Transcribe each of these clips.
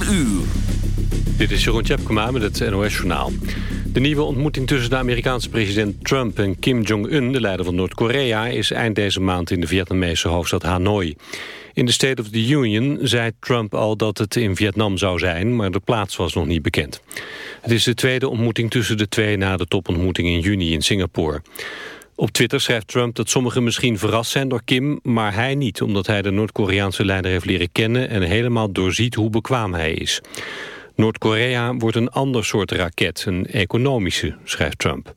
4 uur. Dit is Jeroen Tjepkema met het NOS Journaal. De nieuwe ontmoeting tussen de Amerikaanse president Trump en Kim Jong-un... de leider van Noord-Korea, is eind deze maand in de Vietnamese hoofdstad Hanoi. In de State of the Union zei Trump al dat het in Vietnam zou zijn... maar de plaats was nog niet bekend. Het is de tweede ontmoeting tussen de twee na de topontmoeting in juni in Singapore. Op Twitter schrijft Trump dat sommigen misschien verrast zijn door Kim... maar hij niet, omdat hij de Noord-Koreaanse leider heeft leren kennen... en helemaal doorziet hoe bekwaam hij is. Noord-Korea wordt een ander soort raket, een economische, schrijft Trump.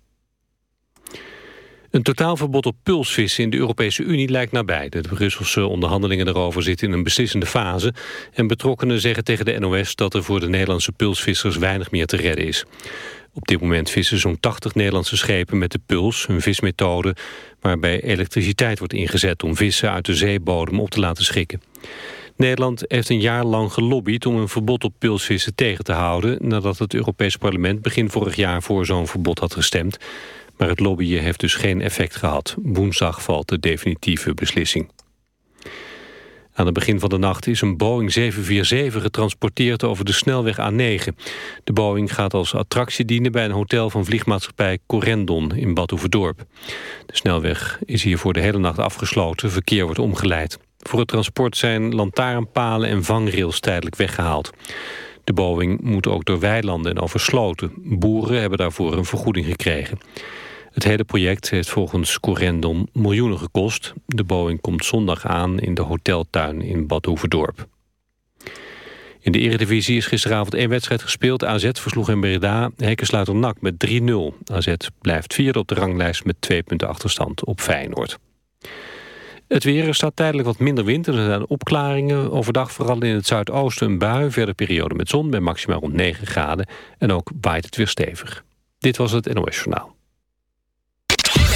Een totaalverbod op pulsvissen in de Europese Unie lijkt nabij. De Brusselse onderhandelingen daarover zitten in een beslissende fase... en betrokkenen zeggen tegen de NOS dat er voor de Nederlandse pulsvissers weinig meer te redden is. Op dit moment vissen zo'n 80 Nederlandse schepen met de puls, een vismethode... waarbij elektriciteit wordt ingezet om vissen uit de zeebodem op te laten schikken. Nederland heeft een jaar lang gelobbyd om een verbod op pulsvissen tegen te houden... nadat het Europees Parlement begin vorig jaar voor zo'n verbod had gestemd. Maar het lobbyen heeft dus geen effect gehad. Woensdag valt de definitieve beslissing. Aan het begin van de nacht is een Boeing 747 getransporteerd over de snelweg A9. De Boeing gaat als attractie dienen bij een hotel van vliegmaatschappij Corendon in Bad De snelweg is hier voor de hele nacht afgesloten, verkeer wordt omgeleid. Voor het transport zijn lantaarnpalen en vangrails tijdelijk weggehaald. De Boeing moet ook door weilanden en over sloten. Boeren hebben daarvoor een vergoeding gekregen. Het hele project heeft volgens Corendon miljoenen gekost. De Boeing komt zondag aan in de hoteltuin in Bad Hoeverdorp. In de Eredivisie is gisteravond één wedstrijd gespeeld. AZ versloeg in Breda Hekkensluiter NAC met 3-0. AZ blijft vierde op de ranglijst met twee punten achterstand op Feyenoord. Het weer staat tijdelijk wat minder wind er zijn opklaringen. Overdag vooral in het zuidoosten een bui. Verder periode met zon bij maximaal rond 9 graden. En ook waait het weer stevig. Dit was het NOS Journaal.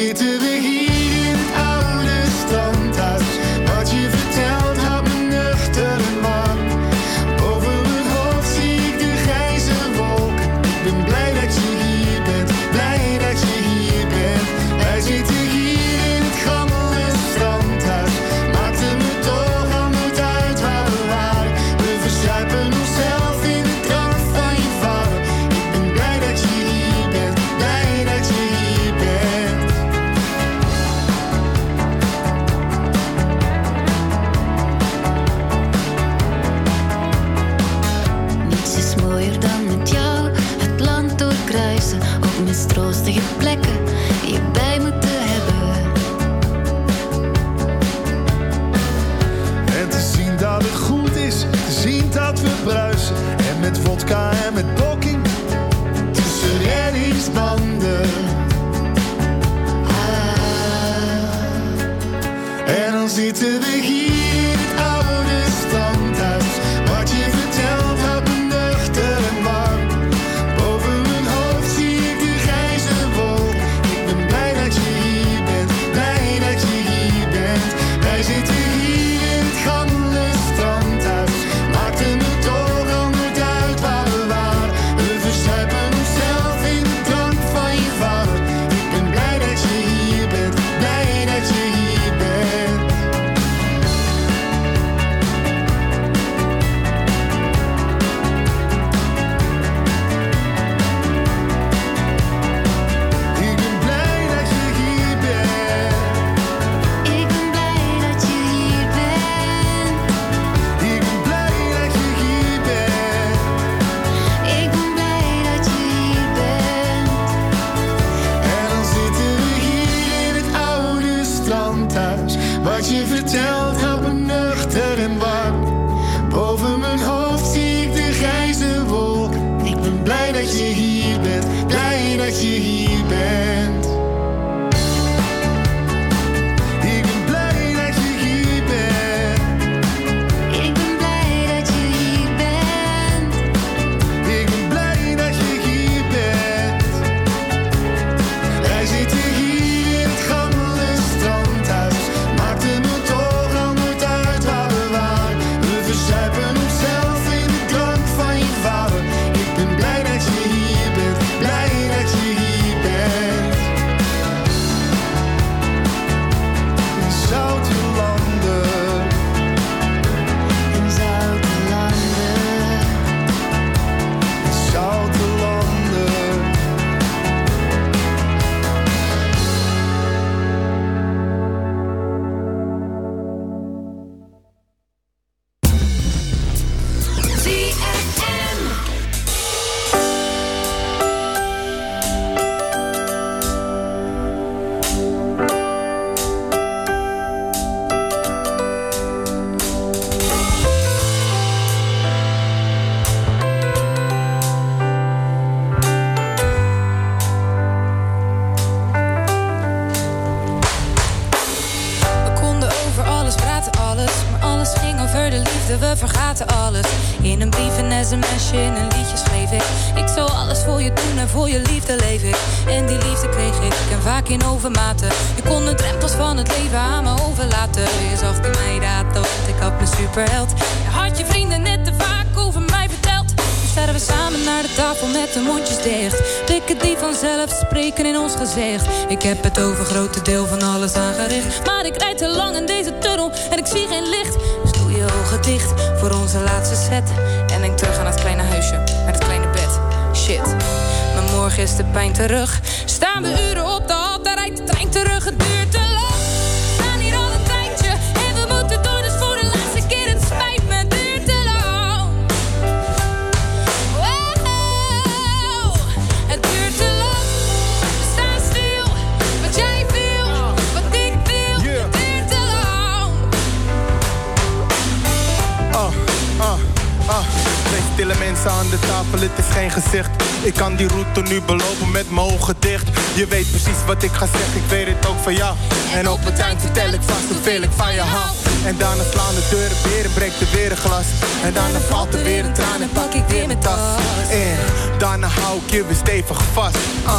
city to the je doen en voor je liefde leef ik. En die liefde kreeg ik en vaak in overmaten. Je kon de drempels van het leven aan me overlaten. Je zag die mij dat, want ik had een superheld. Je had je vrienden net te vaak over mij verteld. We staan we samen naar de tafel met de mondjes dicht. Dikken die vanzelf spreken in ons gezicht. Ik heb het over grote deel van alles aangericht. Maar ik rijd te lang in deze tunnel en ik zie geen licht. Dus doe je ogen dicht voor onze laatste set. En denk terug aan het kleine huisje. met is gisteren pijn terug. Staan we uren op de hal, daar rijdt de trein terug. Het duurt te lang. We staan hier al een tijdje en we moeten doen dus voor de laatste keer het spijt me. Het duurt te lang. Wow, het duurt te lang. We staan stil. Wat jij wil, wat ik wil, het duurt te lang. Ah, ah, ah. Twee stille mensen aan de tafel, het is geen gezicht ik kan die route nu belopen met mijn ogen dicht. Je weet precies wat ik ga zeggen, ik weet het ook van jou. En op het eind vertel ik vast hoeveel ik van je hou. En daarna slaan de deuren weer en breekt er weer een glas. En daarna valt er weer een traan en pak ik weer mijn tas. En daarna hou ik je weer stevig vast. Ah.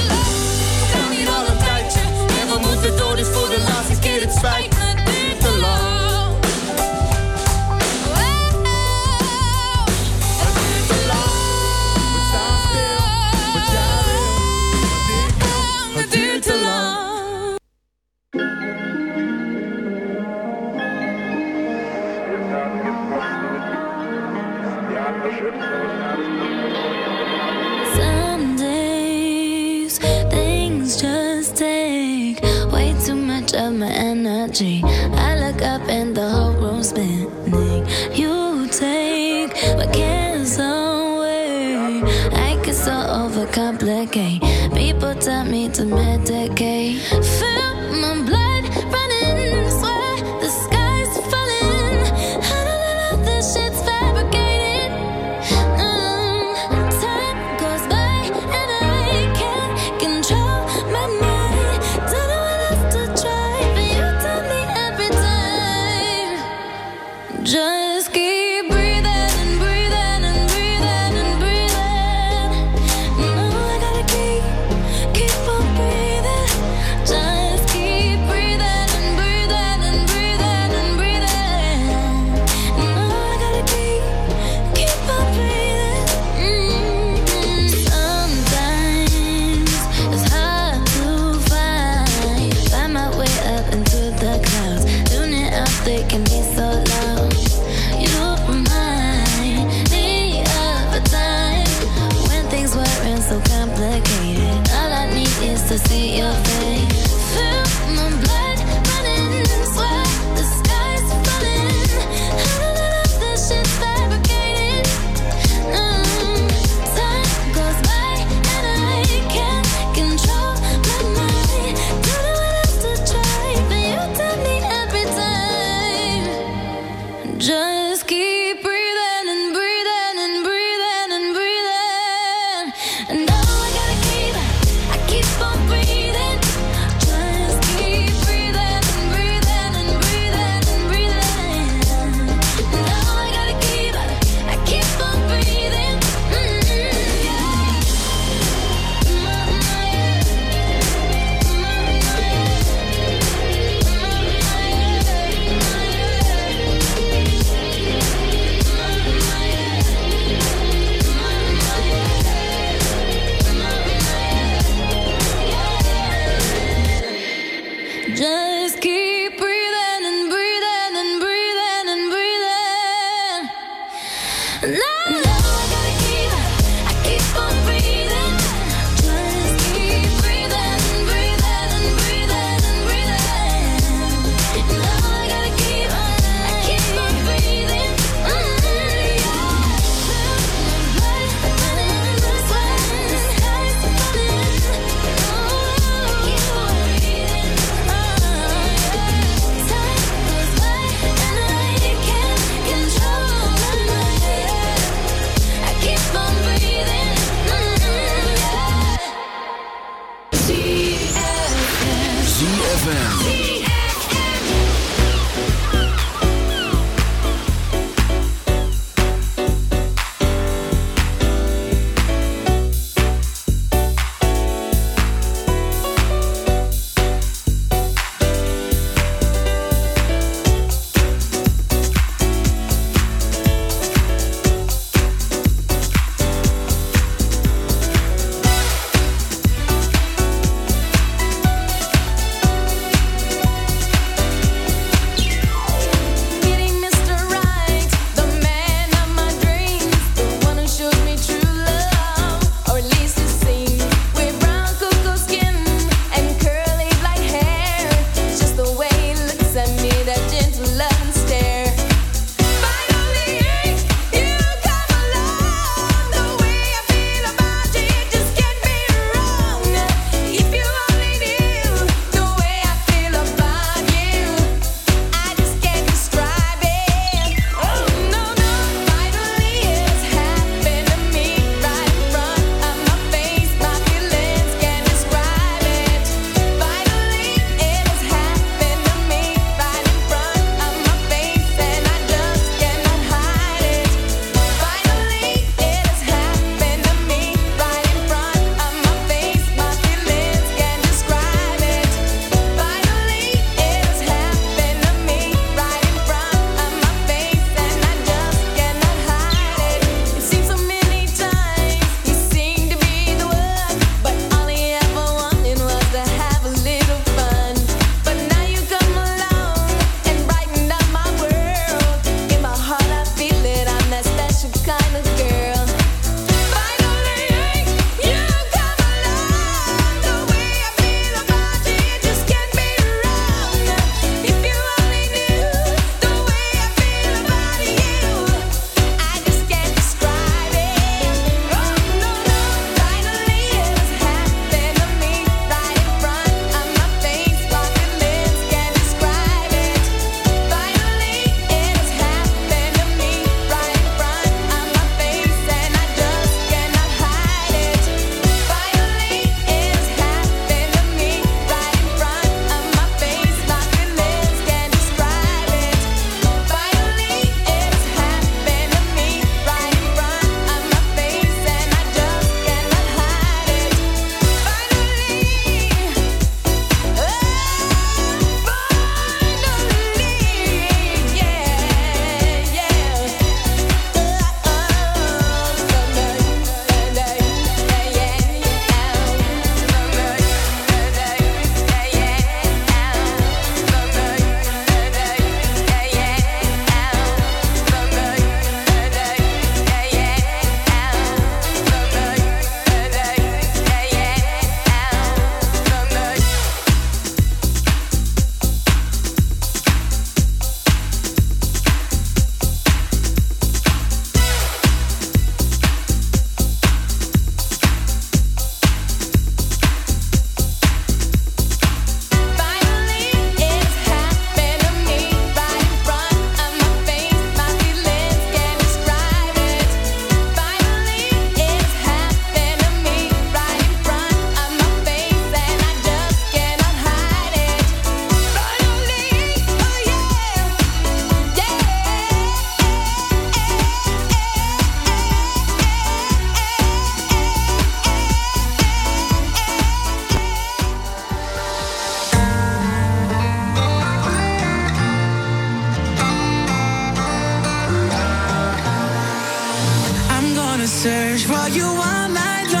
search for you all night long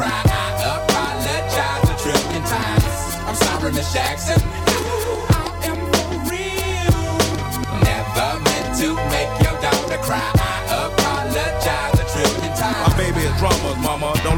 Cry. I apologize a trillion times. I'm sorry, Miss Jackson.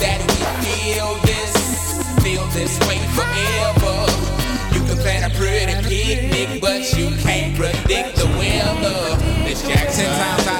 that we feel this, feel this way forever. You can plan a pretty picnic, but you can't predict the weather. This Jackson times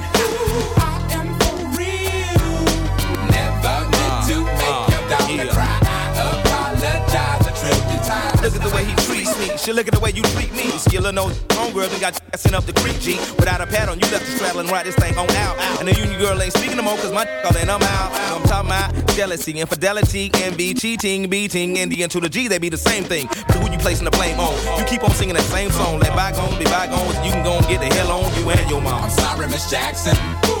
She look at the way you treat me. You Skillin' no homegirl done got sent up the creek, G. Without a pad on, you left the straddle and ride this thing on out. And the union girl ain't speaking no more, cause my all and I'm out. I'm talking about jealousy, infidelity, envy, cheating, beating, and the to the G, they be the same thing. But who you placing the blame on? You keep on singing that same song. Let bygones be bygones. You can go and get the hell on you and your mom. I'm sorry, Miss Jackson. Ooh,